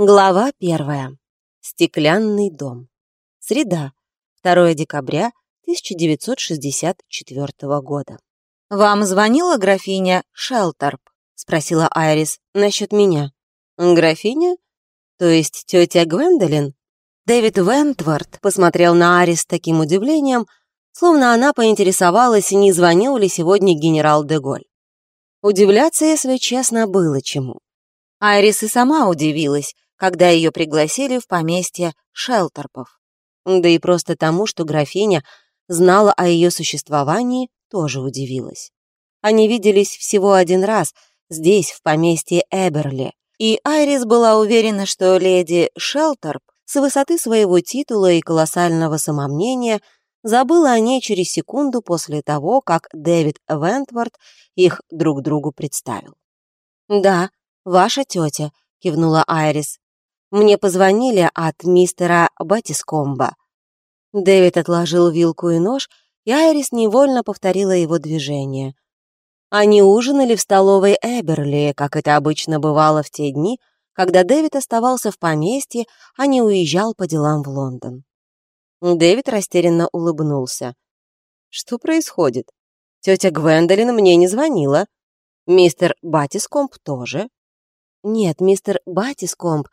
Глава первая. Стеклянный дом. Среда. 2 декабря 1964 года. «Вам звонила графиня Шелтерп?» — спросила Айрис насчет меня. «Графиня? То есть тетя Гвендолин?» Дэвид Вентворд посмотрел на Айрис с таким удивлением, словно она поинтересовалась, не звонил ли сегодня генерал Деголь. Удивляться, если честно, было чему. Айрис и сама удивилась, когда ее пригласили в поместье Шелтерпов. Да и просто тому, что графиня знала о ее существовании, тоже удивилась. Они виделись всего один раз, здесь, в поместье Эберли, и Айрис была уверена, что леди Шелтерп с высоты своего титула и колоссального самомнения забыла о ней через секунду после того, как Дэвид Вентворд их друг другу представил. «Да, ваша тетя», — кивнула Айрис. Мне позвонили от мистера Батискомба. Дэвид отложил вилку и нож, и Айрис невольно повторила его движение. Они ужинали в столовой Эберли, как это обычно бывало в те дни, когда Дэвид оставался в поместье, а не уезжал по делам в Лондон. Дэвид растерянно улыбнулся. «Что происходит? Тетя Гвендолин мне не звонила. Мистер Батискомб тоже?» «Нет, мистер Батискомб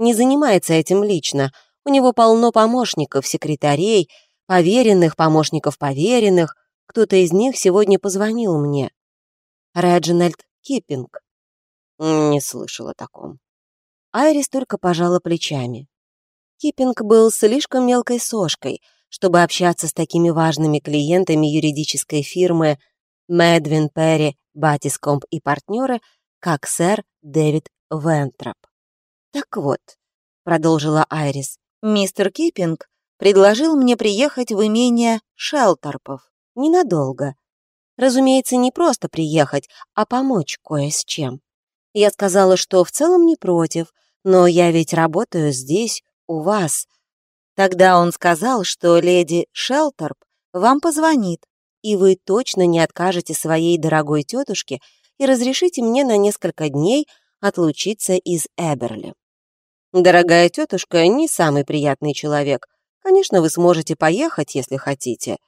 не занимается этим лично. У него полно помощников, секретарей, поверенных, помощников поверенных. Кто-то из них сегодня позвонил мне. Реджинальд Киппинг. Не слышала о таком. Айрис только пожала плечами. Киппинг был слишком мелкой сошкой, чтобы общаться с такими важными клиентами юридической фирмы Медвин Перри, Батискомп и партнеры, как сэр Дэвид Вентроп. «Так вот», — продолжила Айрис, — «мистер Киппинг предложил мне приехать в имение Шелтерпов. Ненадолго. Разумеется, не просто приехать, а помочь кое с чем. Я сказала, что в целом не против, но я ведь работаю здесь, у вас. Тогда он сказал, что леди Шелтерп вам позвонит, и вы точно не откажете своей дорогой тетушке и разрешите мне на несколько дней отлучиться из Эберли. Дорогая тетушка не самый приятный человек. Конечно, вы сможете поехать, если хотите.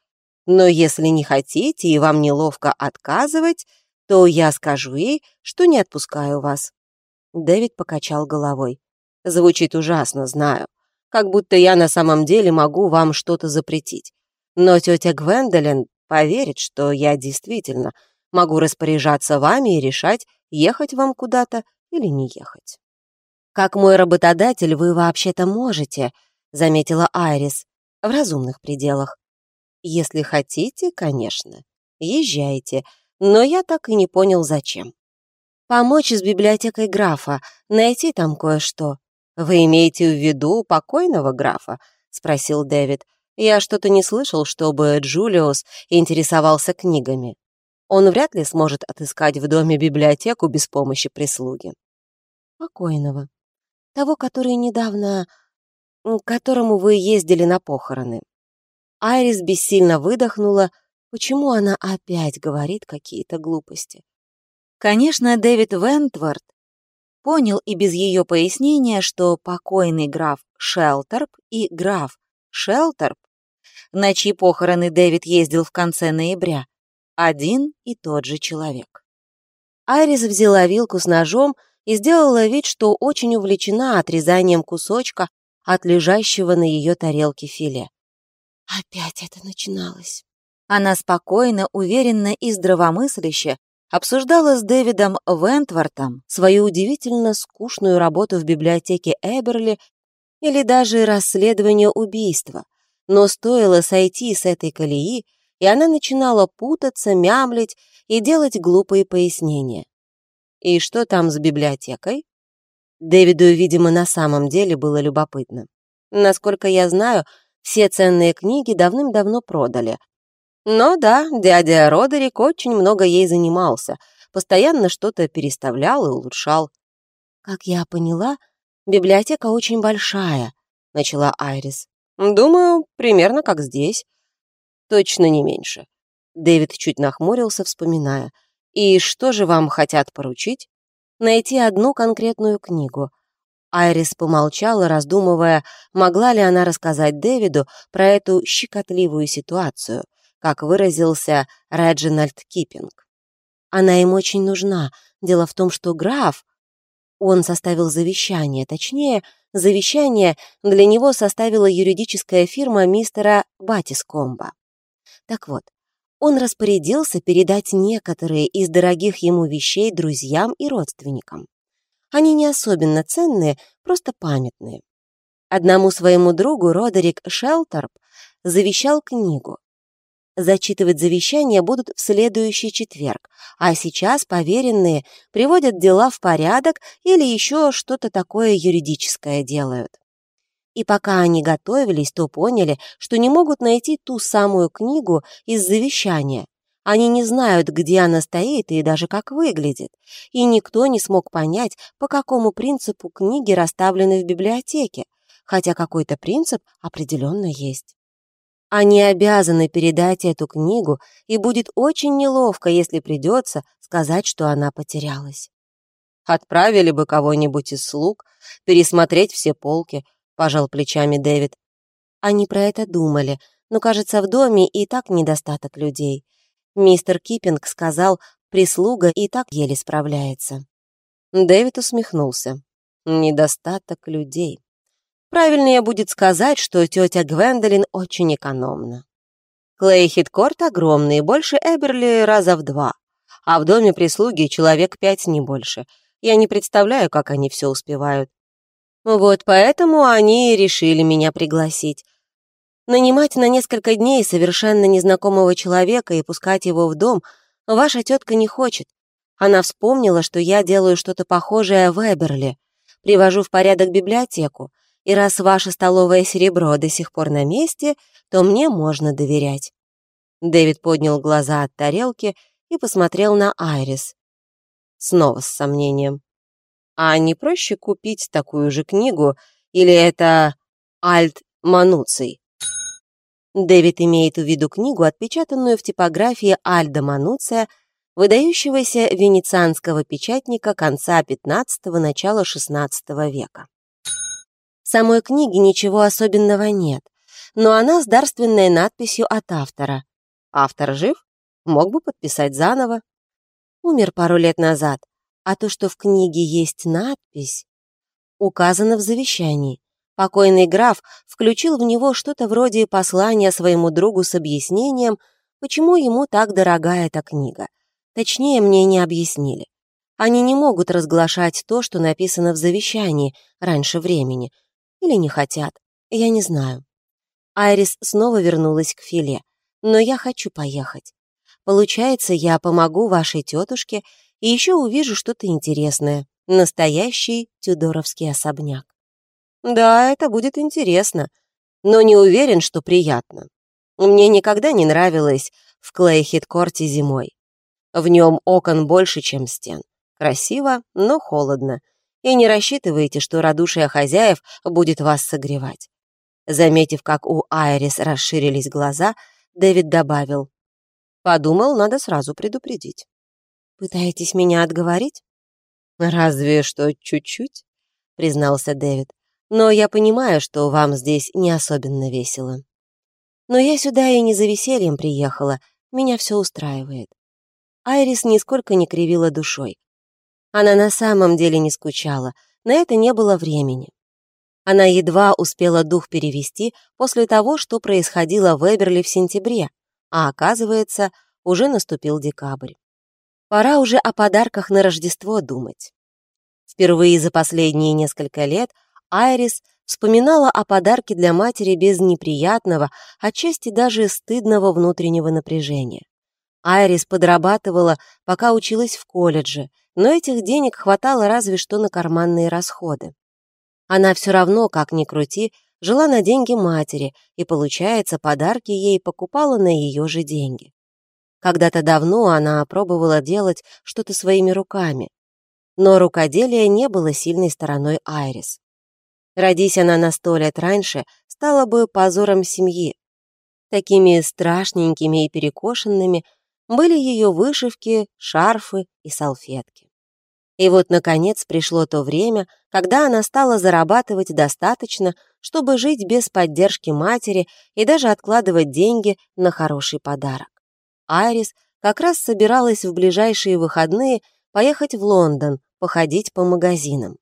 Но если не хотите и вам неловко отказывать, то я скажу ей, что не отпускаю вас». Дэвид покачал головой. «Звучит ужасно, знаю. Как будто я на самом деле могу вам что-то запретить. Но тетя Гвендолин поверит, что я действительно могу распоряжаться вами и решать, ехать вам куда-то или не ехать». «Как мой работодатель вы вообще-то можете», — заметила Айрис, — «в разумных пределах. Если хотите, конечно, езжайте, но я так и не понял, зачем. Помочь с библиотекой графа, найти там кое-что. Вы имеете в виду покойного графа?» — спросил Дэвид. «Я что-то не слышал, чтобы Джулиус интересовался книгами. Он вряд ли сможет отыскать в доме библиотеку без помощи прислуги». «Покойного», того, который недавно... к которому вы ездили на похороны». Айрис бессильно выдохнула, почему она опять говорит какие-то глупости. Конечно, Дэвид Вентворд понял и без ее пояснения, что покойный граф Шелтерп и граф Шелтерп, на чьи похороны Дэвид ездил в конце ноября, один и тот же человек. Айрис взяла вилку с ножом и сделала вид, что очень увлечена отрезанием кусочка от лежащего на ее тарелке филе. Опять это начиналось. Она спокойно, уверенно и здравомысляще обсуждала с Дэвидом Вентвортом свою удивительно скучную работу в библиотеке Эберли или даже расследование убийства. Но стоило сойти с этой колеи, и она начинала путаться, мямлить и делать глупые пояснения. И что там с библиотекой? Дэвиду, видимо, на самом деле было любопытно. Насколько я знаю, все ценные книги давным-давно продали. Но да, дядя Родерик очень много ей занимался, постоянно что-то переставлял и улучшал. «Как я поняла, библиотека очень большая», — начала Айрис. «Думаю, примерно как здесь. Точно не меньше». Дэвид чуть нахмурился, вспоминая. И что же вам хотят поручить? Найти одну конкретную книгу. Айрис помолчала, раздумывая, могла ли она рассказать Дэвиду про эту щекотливую ситуацию, как выразился Реджинальд Киппинг. Она им очень нужна. Дело в том, что граф... Он составил завещание, точнее, завещание для него составила юридическая фирма мистера Батискомба. Так вот, он распорядился передать некоторые из дорогих ему вещей друзьям и родственникам. Они не особенно ценные, просто памятные. Одному своему другу Родерик Шелтерп завещал книгу, Зачитывать завещание будут в следующий четверг, а сейчас поверенные приводят дела в порядок или еще что-то такое юридическое делают. И пока они готовились, то поняли, что не могут найти ту самую книгу из завещания. Они не знают, где она стоит и даже как выглядит. И никто не смог понять, по какому принципу книги расставлены в библиотеке, хотя какой-то принцип определенно есть. Они обязаны передать эту книгу, и будет очень неловко, если придется сказать, что она потерялась. «Отправили бы кого-нибудь из слуг, пересмотреть все полки», — пожал плечами Дэвид. Они про это думали, но, кажется, в доме и так недостаток людей. Мистер Киппинг сказал, прислуга и так еле справляется. Дэвид усмехнулся. «Недостаток людей». Правильнее будет сказать, что тетя Гвендолин очень экономна. Клейхит-корт огромный, больше Эберли раза в два, а в доме прислуги человек пять, не больше. Я не представляю, как они все успевают. Вот поэтому они и решили меня пригласить. Нанимать на несколько дней совершенно незнакомого человека и пускать его в дом ваша тетка не хочет. Она вспомнила, что я делаю что-то похожее в Эберли. Привожу в порядок библиотеку, и раз ваше столовое серебро до сих пор на месте, то мне можно доверять». Дэвид поднял глаза от тарелки и посмотрел на Айрис. Снова с сомнением. «А не проще купить такую же книгу, или это Альт Мануций?» Дэвид имеет в виду книгу, отпечатанную в типографии Альда Мануция, выдающегося венецианского печатника конца XV – начала XVI века самой книги ничего особенного нет, но она с дарственной надписью от автора. Автор жив? Мог бы подписать заново. Умер пару лет назад, а то, что в книге есть надпись, указано в завещании. Покойный граф включил в него что-то вроде послания своему другу с объяснением, почему ему так дорога эта книга. Точнее, мне не объяснили. Они не могут разглашать то, что написано в завещании раньше времени, или не хотят, я не знаю. Айрис снова вернулась к филе, но я хочу поехать. Получается, я помогу вашей тетушке и еще увижу что-то интересное. Настоящий тюдоровский особняк. Да, это будет интересно, но не уверен, что приятно. Мне никогда не нравилось в Клейхит-корте зимой. В нем окон больше, чем стен. Красиво, но холодно и не рассчитывайте, что радушие хозяев будет вас согревать». Заметив, как у Айрис расширились глаза, Дэвид добавил. «Подумал, надо сразу предупредить». «Пытаетесь меня отговорить?» «Разве что чуть-чуть», — признался Дэвид. «Но я понимаю, что вам здесь не особенно весело. Но я сюда и не за весельем приехала, меня все устраивает». Айрис нисколько не кривила душой. Она на самом деле не скучала, на это не было времени. Она едва успела дух перевести после того, что происходило в Эберли в сентябре, а оказывается, уже наступил декабрь. Пора уже о подарках на Рождество думать. Впервые за последние несколько лет Айрис вспоминала о подарке для матери без неприятного, отчасти даже стыдного внутреннего напряжения. Айрис подрабатывала, пока училась в колледже, но этих денег хватало разве что на карманные расходы. Она все равно, как ни крути, жила на деньги матери, и, получается, подарки ей покупала на ее же деньги. Когда-то давно она пробовала делать что-то своими руками, но рукоделие не было сильной стороной Айрис. Родись она на сто лет раньше, стала бы позором семьи. Такими страшненькими и перекошенными были ее вышивки, шарфы и салфетки. И вот, наконец, пришло то время, когда она стала зарабатывать достаточно, чтобы жить без поддержки матери и даже откладывать деньги на хороший подарок. Айрис как раз собиралась в ближайшие выходные поехать в Лондон, походить по магазинам.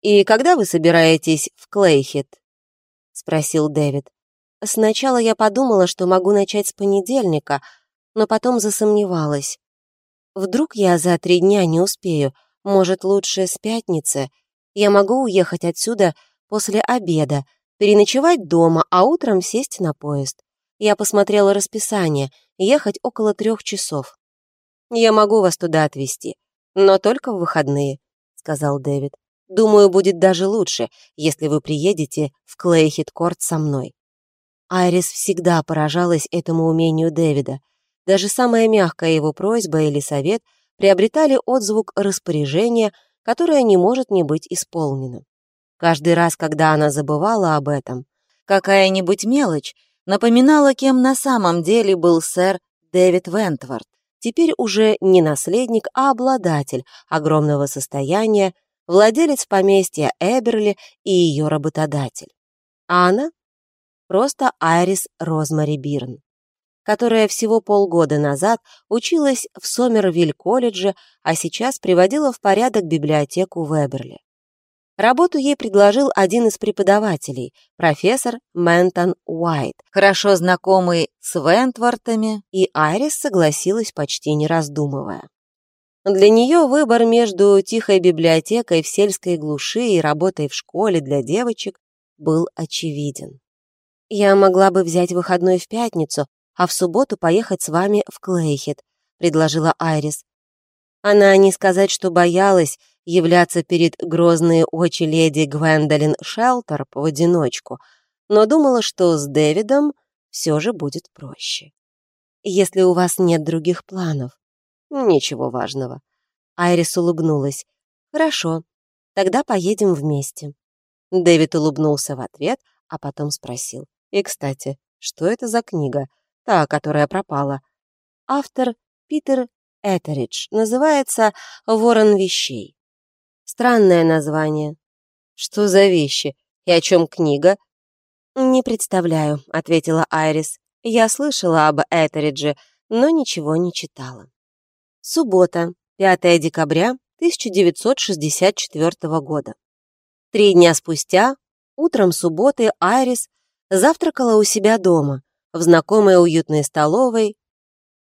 «И когда вы собираетесь в Клейхит?» — спросил Дэвид. «Сначала я подумала, что могу начать с понедельника, но потом засомневалась. Вдруг я за три дня не успею, может, лучше с пятницы. Я могу уехать отсюда после обеда, переночевать дома, а утром сесть на поезд. Я посмотрела расписание, ехать около трех часов. «Я могу вас туда отвезти, но только в выходные», — сказал Дэвид. «Думаю, будет даже лучше, если вы приедете в Клейхит-Корт со мной». Айрис всегда поражалась этому умению Дэвида. Даже самая мягкая его просьба или совет приобретали отзвук распоряжения, которое не может не быть исполнено. Каждый раз, когда она забывала об этом, какая-нибудь мелочь напоминала, кем на самом деле был сэр Дэвид Вентворд, теперь уже не наследник, а обладатель огромного состояния, владелец поместья Эберли и ее работодатель. А она просто Айрис Розмари Бирн которая всего полгода назад училась в Сомервиль-колледже, а сейчас приводила в порядок библиотеку в Эберли. Работу ей предложил один из преподавателей, профессор Ментон Уайт, хорошо знакомый с Вентвортами, и Айрис согласилась почти не раздумывая. Для нее выбор между тихой библиотекой в сельской глуши и работой в школе для девочек был очевиден. «Я могла бы взять выходной в пятницу, а в субботу поехать с вами в Клейхет», — предложила Айрис. Она не сказать, что боялась являться перед грозные очи леди Гвендолин Шелтерп в одиночку, но думала, что с Дэвидом все же будет проще. «Если у вас нет других планов». «Ничего важного». Айрис улыбнулась. «Хорошо, тогда поедем вместе». Дэвид улыбнулся в ответ, а потом спросил. «И, кстати, что это за книга?» та, которая пропала. Автор Питер Этеридж, называется «Ворон вещей». Странное название. Что за вещи? И о чем книга? Не представляю, ответила Айрис. Я слышала об Этеридже, но ничего не читала. Суббота, 5 декабря 1964 года. Три дня спустя, утром субботы, Айрис завтракала у себя дома, в знакомой уютной столовой,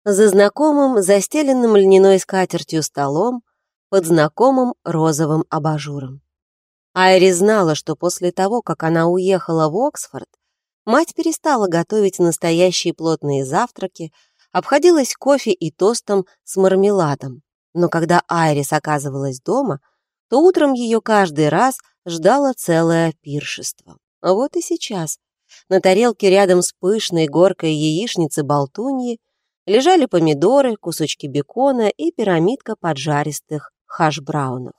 за знакомым застеленным льняной скатертью столом, под знакомым розовым абажуром. Айри знала, что после того, как она уехала в Оксфорд, мать перестала готовить настоящие плотные завтраки, обходилась кофе и тостом с мармеладом. Но когда Айрис оказывалась дома, то утром ее каждый раз ждало целое пиршество. Вот и сейчас на тарелке рядом с пышной горкой яичницы болтуньи лежали помидоры, кусочки бекона и пирамидка поджаристых хаш-браунов.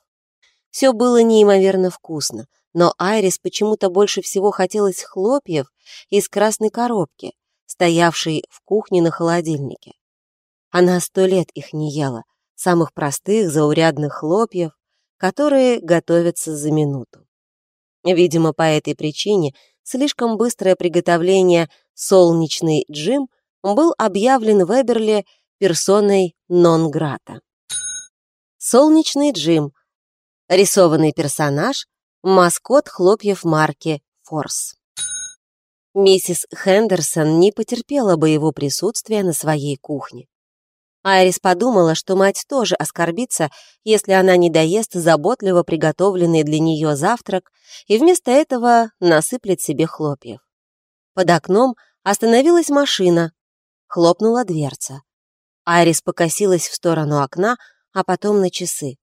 Все было неимоверно вкусно, но Айрис почему-то больше всего хотелось хлопьев из красной коробки, стоявшей в кухне на холодильнике. Она сто лет их не ела, самых простых, заурядных хлопьев, которые готовятся за минуту. Видимо, по этой причине слишком быстрое приготовление «Солнечный Джим» был объявлен в Эберли персоной нон-грата. Солнечный Джим — рисованный персонаж, маскот хлопьев марки «Форс». Миссис Хендерсон не потерпела бы его присутствия на своей кухне. Айрис подумала, что мать тоже оскорбится, если она не доест заботливо приготовленный для нее завтрак и вместо этого насыплет себе хлопьев. Под окном остановилась машина, хлопнула дверца. Айрис покосилась в сторону окна, а потом на часы.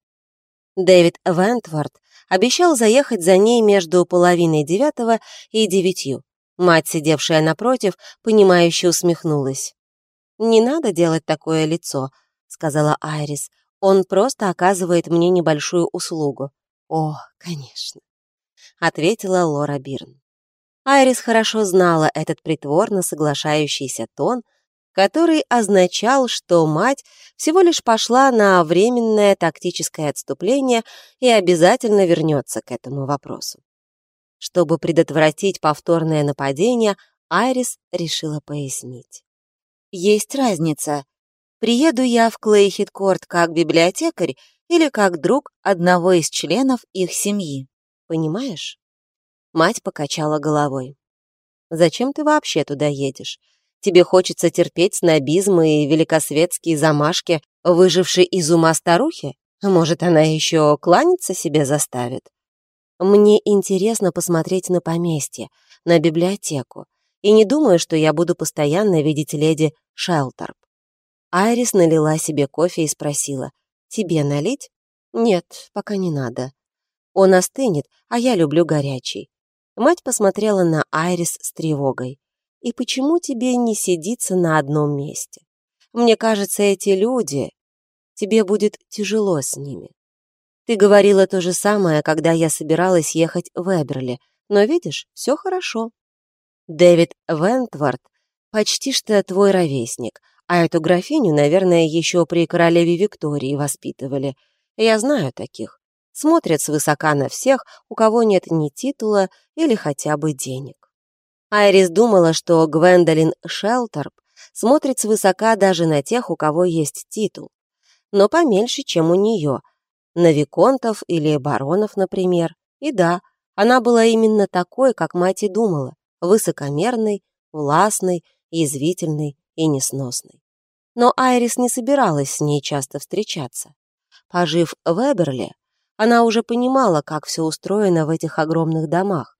Дэвид Вентворд обещал заехать за ней между половиной девятого и девятью. Мать, сидевшая напротив, понимающе усмехнулась. «Не надо делать такое лицо», — сказала Айрис. «Он просто оказывает мне небольшую услугу». «О, конечно», — ответила Лора Бирн. Айрис хорошо знала этот притворно соглашающийся тон, который означал, что мать всего лишь пошла на временное тактическое отступление и обязательно вернется к этому вопросу. Чтобы предотвратить повторное нападение, Айрис решила пояснить. Есть разница. Приеду я в Клейхиткорт как библиотекарь или как друг одного из членов их семьи. Понимаешь? Мать покачала головой. Зачем ты вообще туда едешь? Тебе хочется терпеть снобизм и великосветские замашки, выжившие из ума старухи? Может, она еще кланяться себе заставит? Мне интересно посмотреть на поместье, на библиотеку, и не думаю, что я буду постоянно видеть леди Шелтерп. Айрис налила себе кофе и спросила, «Тебе налить?» «Нет, пока не надо. Он остынет, а я люблю горячий». Мать посмотрела на Айрис с тревогой. «И почему тебе не сидится на одном месте? Мне кажется, эти люди... Тебе будет тяжело с ними. Ты говорила то же самое, когда я собиралась ехать в Эберли, но видишь, все хорошо. Дэвид Вентвард почти что твой ровесник, а эту графиню, наверное, еще при королеве Виктории воспитывали. Я знаю таких. Смотрят свысока на всех, у кого нет ни титула или хотя бы денег. Айрис думала, что Гвендолин Шелтерп смотрит свысока даже на тех, у кого есть титул, но поменьше, чем у нее, на виконтов или баронов, например. И да, она была именно такой, как мать и думала, высокомерной, властной, язвительной и несносной. Но Айрис не собиралась с ней часто встречаться. Пожив в Эберли, она уже понимала, как все устроено в этих огромных домах.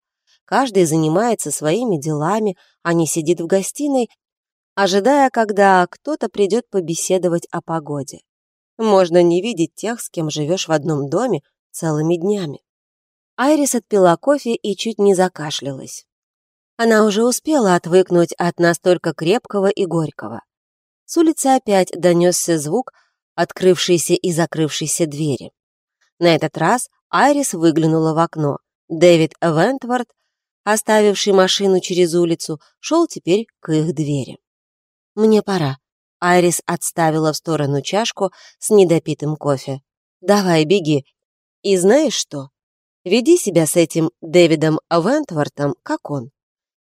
Каждый занимается своими делами, а не сидит в гостиной, ожидая, когда кто-то придет побеседовать о погоде. Можно не видеть тех, с кем живешь в одном доме целыми днями. Айрис отпила кофе и чуть не закашлялась. Она уже успела отвыкнуть от настолько крепкого и горького. С улицы опять донесся звук открывшейся и закрывшейся двери. На этот раз Айрис выглянула в окно. Дэвид Вентвард, оставивший машину через улицу, шел теперь к их двери. «Мне пора». Айрис отставила в сторону чашку с недопитым кофе. «Давай, беги. И знаешь что? Веди себя с этим Дэвидом Вентвортом, как он.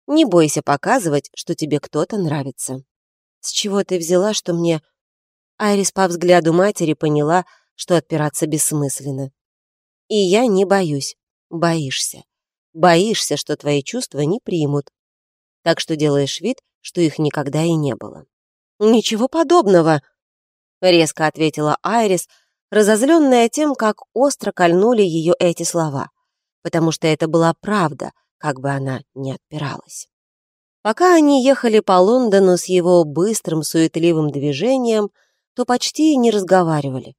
Не бойся показывать, что тебе кто-то нравится. С чего ты взяла, что мне... Айрис по взгляду матери поняла, что отпираться бессмысленно. И я не боюсь. Боишься. Боишься, что твои чувства не примут. Так что делаешь вид, что их никогда и не было. «Ничего подобного!» — резко ответила Айрис, разозленная тем, как остро кольнули ее эти слова, потому что это была правда — как бы она ни отпиралась. Пока они ехали по Лондону с его быстрым, суетливым движением, то почти не разговаривали.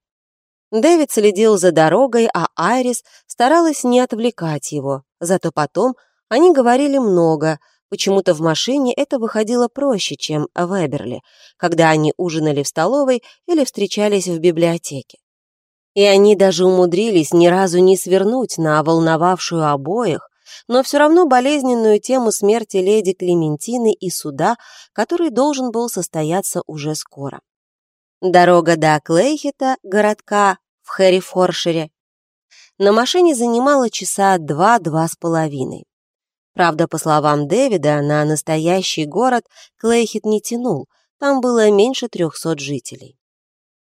Дэвид следил за дорогой, а Айрис старалась не отвлекать его, зато потом они говорили много, почему-то в машине это выходило проще, чем в Эберли, когда они ужинали в столовой или встречались в библиотеке. И они даже умудрились ни разу не свернуть на волновавшую обоих но все равно болезненную тему смерти леди Клементины и суда, который должен был состояться уже скоро. Дорога до Клейхета, городка в Хэррифоршире, на машине занимала часа два-два с половиной. Правда, по словам Дэвида, на настоящий город Клейхет не тянул, там было меньше трехсот жителей.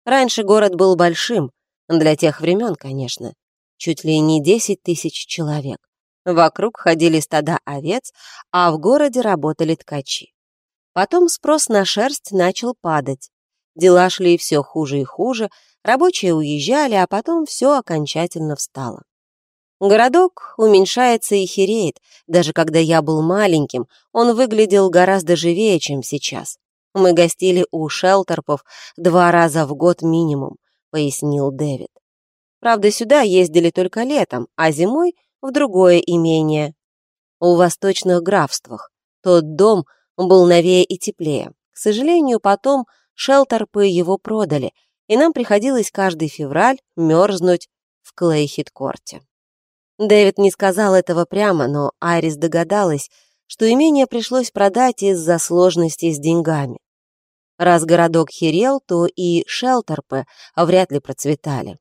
Раньше город был большим, для тех времен, конечно, чуть ли не десять тысяч человек. Вокруг ходили стада овец, а в городе работали ткачи. Потом спрос на шерсть начал падать. Дела шли все хуже и хуже, рабочие уезжали, а потом все окончательно встало. Городок уменьшается и хереет. Даже когда я был маленьким, он выглядел гораздо живее, чем сейчас. Мы гостили у шелтерпов два раза в год минимум, пояснил Дэвид. Правда, сюда ездили только летом, а зимой в другое имение. У восточных графствах. Тот дом был новее и теплее. К сожалению, потом шелтерпы его продали, и нам приходилось каждый февраль мерзнуть в Клейхит-корте. Дэвид не сказал этого прямо, но Айрис догадалась, что имение пришлось продать из-за сложностей с деньгами. Раз городок херел, то и шелтерпы вряд ли процветали.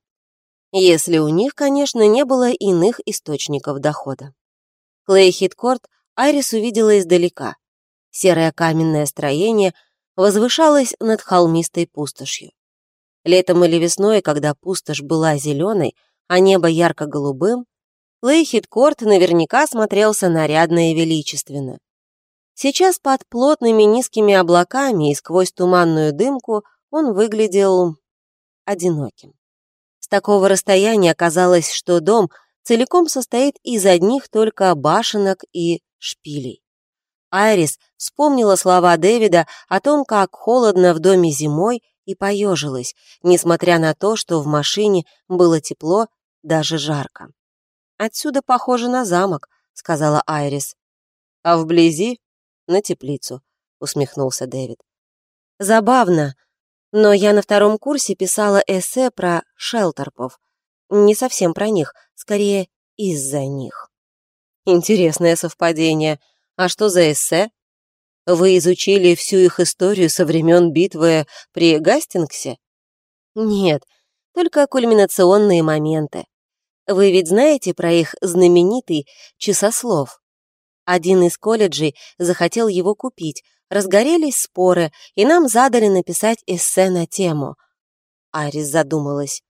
Если у них, конечно, не было иных источников дохода. Клейхиткорт Айрис увидела издалека. Серое каменное строение возвышалось над холмистой пустошью. Летом или весной, когда пустошь была зеленой, а небо ярко-голубым, Лейхиткорт наверняка смотрелся нарядно и величественно. Сейчас под плотными низкими облаками и сквозь туманную дымку он выглядел одиноким. С такого расстояния оказалось, что дом целиком состоит из одних только башенок и шпилей. Айрис вспомнила слова Дэвида о том, как холодно в доме зимой, и поежилась, несмотря на то, что в машине было тепло, даже жарко. «Отсюда похоже на замок», — сказала Айрис. «А вблизи на теплицу», — усмехнулся Дэвид. «Забавно, но я на втором курсе писала эссе про шелтерпов. Не совсем про них, скорее из-за них». «Интересное совпадение. А что за эссе?» «Вы изучили всю их историю со времен битвы при Гастингсе?» «Нет, только кульминационные моменты. Вы ведь знаете про их знаменитый часослов?» Один из колледжей захотел его купить, разгорелись споры, и нам задали написать эссе на тему. Арис задумалась.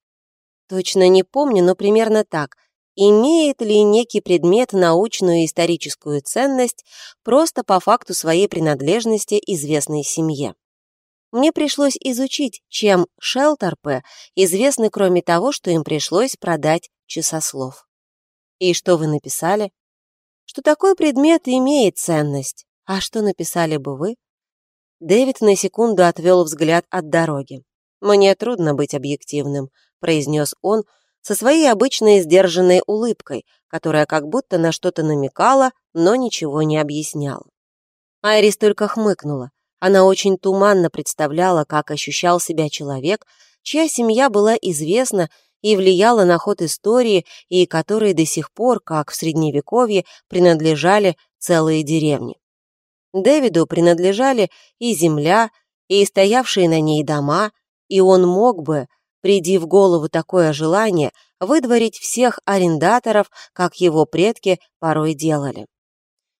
Точно не помню, но примерно так. Имеет ли некий предмет научную и историческую ценность просто по факту своей принадлежности известной семье? Мне пришлось изучить, чем шелтерпы известны, кроме того, что им пришлось продать часослов. И что вы написали? что такой предмет имеет ценность. А что написали бы вы? Дэвид на секунду отвел взгляд от дороги. «Мне трудно быть объективным», — произнес он со своей обычной сдержанной улыбкой, которая как будто на что-то намекала, но ничего не объясняла. Айрис только хмыкнула. Она очень туманно представляла, как ощущал себя человек, чья семья была известна и влияла на ход истории, и которые до сих пор, как в Средневековье, принадлежали целые деревни. Дэвиду принадлежали и земля, и стоявшие на ней дома, и он мог бы, приди в голову такое желание, выдворить всех арендаторов, как его предки порой делали.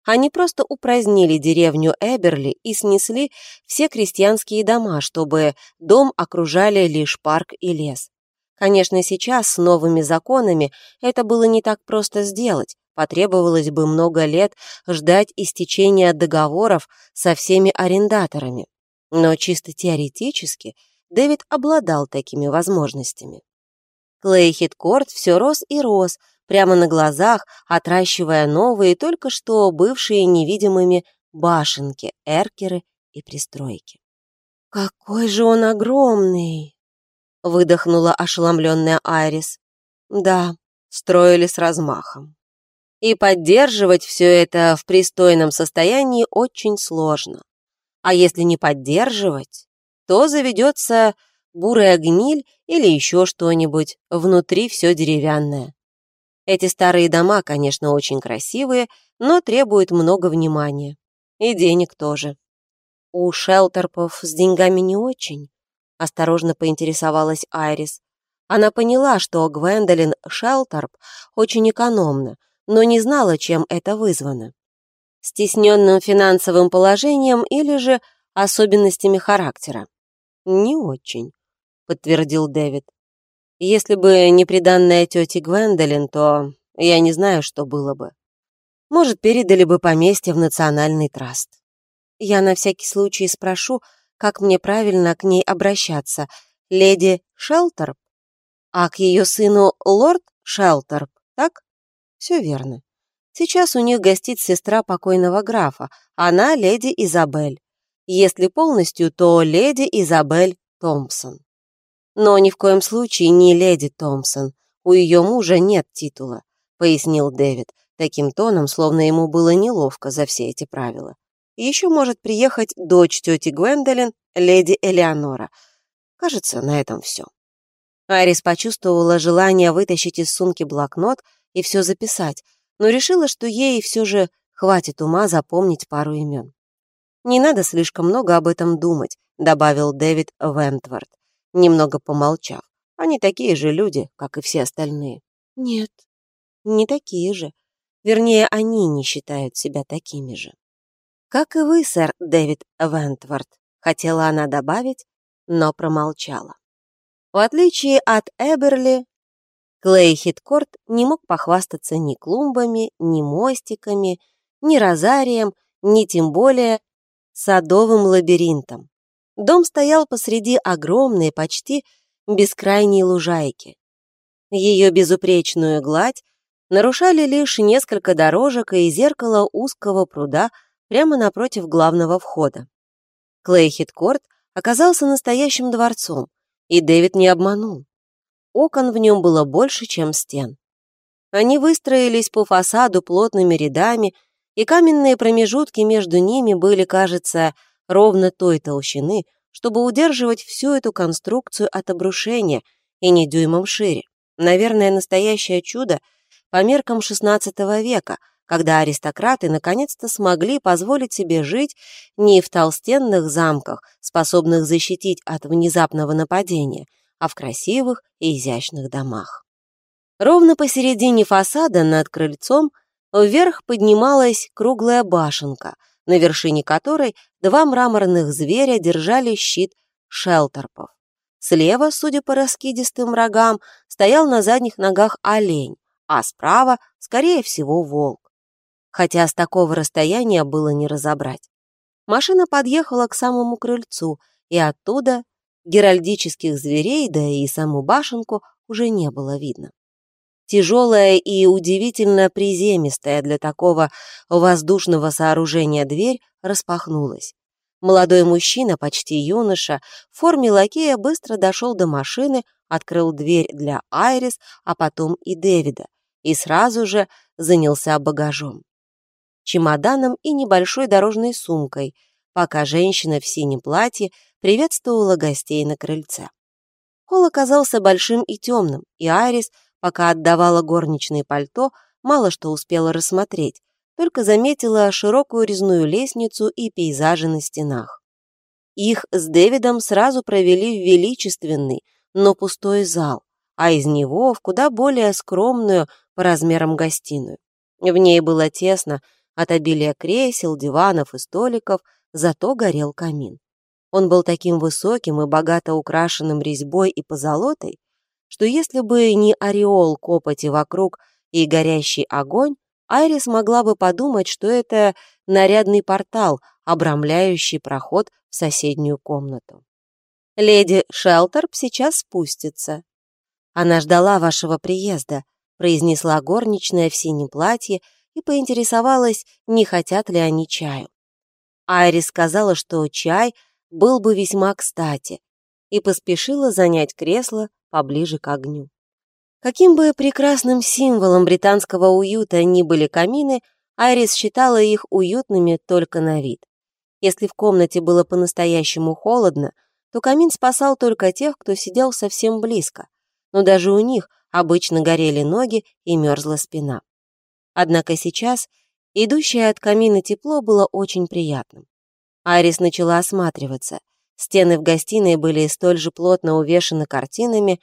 Они просто упразднили деревню Эберли и снесли все крестьянские дома, чтобы дом окружали лишь парк и лес. Конечно, сейчас с новыми законами это было не так просто сделать, потребовалось бы много лет ждать истечения договоров со всеми арендаторами. Но чисто теоретически Дэвид обладал такими возможностями. Клейхит-корт все рос и рос, прямо на глазах, отращивая новые, только что бывшие невидимыми башенки, эркеры и пристройки. «Какой же он огромный!» выдохнула ошеломленная Айрис. Да, строили с размахом. И поддерживать все это в пристойном состоянии очень сложно. А если не поддерживать, то заведется бурая гниль или еще что-нибудь, внутри все деревянное. Эти старые дома, конечно, очень красивые, но требуют много внимания. И денег тоже. У шелтерпов с деньгами не очень. — осторожно поинтересовалась Айрис. Она поняла, что Гвендолин Шелтерп очень экономна, но не знала, чем это вызвано. Стесненным финансовым положением или же особенностями характера. «Не очень», — подтвердил Дэвид. «Если бы не приданная тете Гвендолин, то я не знаю, что было бы. Может, передали бы поместье в национальный траст. Я на всякий случай спрошу, как мне правильно к ней обращаться, леди Шелтерп? А к ее сыну лорд Шелтерп, так? Все верно. Сейчас у них гостит сестра покойного графа, она леди Изабель. Если полностью, то леди Изабель Томпсон. Но ни в коем случае не леди Томпсон. У ее мужа нет титула, пояснил Дэвид, таким тоном, словно ему было неловко за все эти правила. Еще может приехать дочь тети Гвендолин, леди Элеонора. Кажется, на этом все. Арис почувствовала желание вытащить из сумки блокнот и все записать, но решила, что ей все же хватит ума запомнить пару имен. Не надо слишком много об этом думать, добавил Дэвид Вентворд, немного помолчав. «Они такие же люди, как и все остальные». «Нет, не такие же. Вернее, они не считают себя такими же». «Как и вы, сэр Дэвид Вентворд», — хотела она добавить, но промолчала. В отличие от Эберли, Клей Хиткорт не мог похвастаться ни клумбами, ни мостиками, ни розарием, ни тем более садовым лабиринтом. Дом стоял посреди огромной, почти бескрайней лужайки. Ее безупречную гладь нарушали лишь несколько дорожек и зеркало узкого пруда прямо напротив главного входа. Клей Хиткорт оказался настоящим дворцом, и Дэвид не обманул. Окон в нем было больше, чем стен. Они выстроились по фасаду плотными рядами, и каменные промежутки между ними были, кажется, ровно той толщины, чтобы удерживать всю эту конструкцию от обрушения и не дюймом шире. Наверное, настоящее чудо по меркам XVI века, когда аристократы наконец-то смогли позволить себе жить не в толстенных замках, способных защитить от внезапного нападения, а в красивых и изящных домах. Ровно посередине фасада над крыльцом вверх поднималась круглая башенка, на вершине которой два мраморных зверя держали щит шелтерпов. Слева, судя по раскидистым рогам, стоял на задних ногах олень, а справа, скорее всего, волк. Хотя с такого расстояния было не разобрать. Машина подъехала к самому крыльцу, и оттуда геральдических зверей, да и саму башенку уже не было видно. Тяжелая и удивительно приземистая для такого воздушного сооружения дверь распахнулась. Молодой мужчина, почти юноша, в форме лакея быстро дошел до машины, открыл дверь для Айрис, а потом и Дэвида, и сразу же занялся багажом. Чемоданом и небольшой дорожной сумкой, пока женщина в синем платье приветствовала гостей на крыльце. Холл оказался большим и темным, и Айрис, пока отдавала горничное пальто, мало что успела рассмотреть, только заметила широкую резную лестницу и пейзажи на стенах. Их с Дэвидом сразу провели в величественный, но пустой зал, а из него в куда более скромную по размерам гостиную. В ней было тесно от обилия кресел, диванов и столиков, зато горел камин. Он был таким высоким и богато украшенным резьбой и позолотой, что если бы не ореол копоти вокруг и горящий огонь, Айрис могла бы подумать, что это нарядный портал, обрамляющий проход в соседнюю комнату. «Леди Шелтерп сейчас спустится. Она ждала вашего приезда», произнесла горничная в синем платье и поинтересовалась, не хотят ли они чаю. Айрис сказала, что чай был бы весьма кстати, и поспешила занять кресло поближе к огню. Каким бы прекрасным символом британского уюта ни были камины, Айрис считала их уютными только на вид. Если в комнате было по-настоящему холодно, то камин спасал только тех, кто сидел совсем близко, но даже у них обычно горели ноги и мерзла спина. Однако сейчас идущее от камина тепло было очень приятным. Айрис начала осматриваться. Стены в гостиной были столь же плотно увешаны картинами,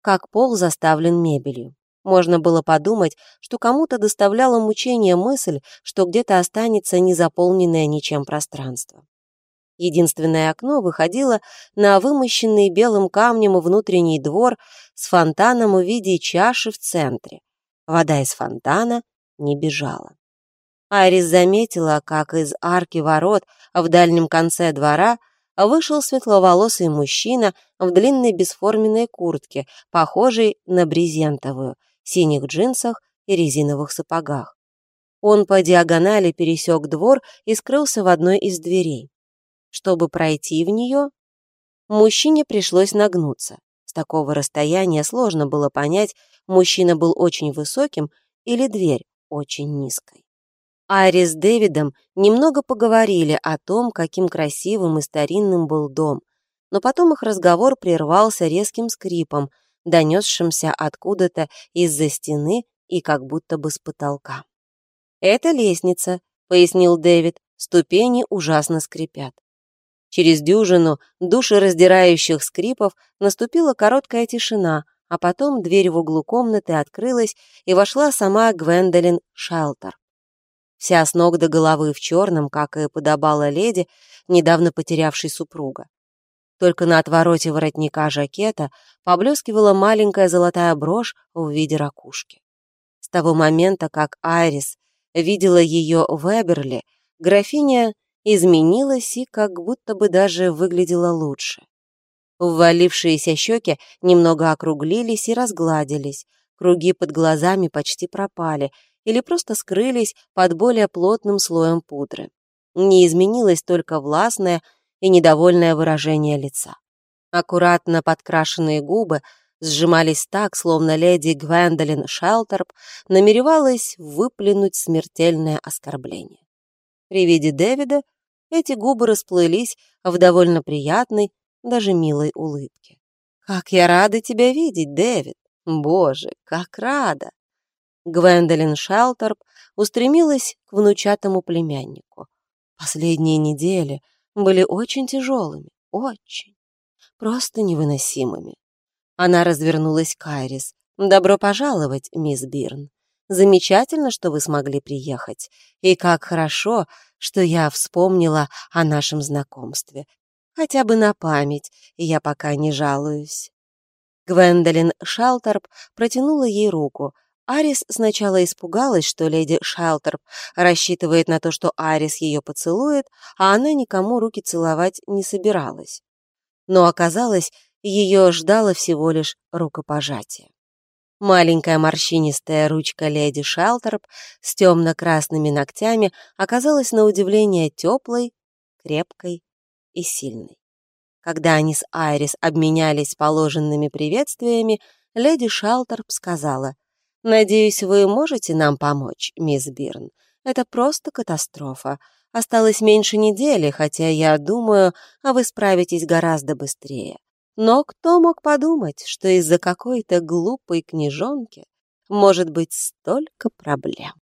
как пол заставлен мебелью. Можно было подумать, что кому-то доставляла мучение мысль, что где-то останется незаполненное ничем пространство. Единственное окно выходило на вымощенный белым камнем внутренний двор с фонтаном в виде чаши в центре. Вода из фонтана не бежала. Айрис заметила, как из арки ворот в дальнем конце двора вышел светловолосый мужчина в длинной бесформенной куртке, похожей на брезентовую, синих джинсах и резиновых сапогах. Он по диагонали пересек двор и скрылся в одной из дверей. Чтобы пройти в нее, мужчине пришлось нагнуться. С такого расстояния сложно было понять, мужчина был очень высоким или дверь очень низкой. Айри с Дэвидом немного поговорили о том, каким красивым и старинным был дом, но потом их разговор прервался резким скрипом, донесшимся откуда-то из-за стены и как будто бы с потолка. «Это лестница», — пояснил Дэвид, — «ступени ужасно скрипят». Через дюжину душераздирающих скрипов наступила короткая тишина, а потом дверь в углу комнаты открылась, и вошла сама Гвендолин Шелтер. Вся с ног до головы в черном, как и подобала леди, недавно потерявшей супруга. Только на отвороте воротника жакета поблескивала маленькая золотая брошь в виде ракушки. С того момента, как Айрис видела ее в Эберли, графиня изменилась и как будто бы даже выглядела лучше. Ввалившиеся щеки немного округлились и разгладились, круги под глазами почти пропали или просто скрылись под более плотным слоем пудры. Не изменилось только властное и недовольное выражение лица. Аккуратно подкрашенные губы сжимались так, словно леди Гвендолин Шелтерп намеревалась выплюнуть смертельное оскорбление. При виде Дэвида эти губы расплылись в довольно приятной, даже милой улыбке. «Как я рада тебя видеть, Дэвид! Боже, как рада!» Гвендолин Шелтерп устремилась к внучатому племяннику. Последние недели были очень тяжелыми, очень, просто невыносимыми. Она развернулась к Айрис. «Добро пожаловать, мисс Бирн. Замечательно, что вы смогли приехать. И как хорошо, что я вспомнила о нашем знакомстве. Хотя бы на память, я пока не жалуюсь». Гвендолин Шалтерп протянула ей руку. Арис сначала испугалась, что леди Шалтерп рассчитывает на то, что Арис ее поцелует, а она никому руки целовать не собиралась. Но оказалось, ее ждало всего лишь рукопожатие. Маленькая морщинистая ручка леди Шалтерп с темно-красными ногтями оказалась на удивление теплой, крепкой и сильной. Когда они с Айрис обменялись положенными приветствиями, леди Шалтерп сказала, «Надеюсь, вы можете нам помочь, мисс Бирн. Это просто катастрофа. Осталось меньше недели, хотя я думаю, а вы справитесь гораздо быстрее. Но кто мог подумать, что из-за какой-то глупой книжонки может быть столько проблем?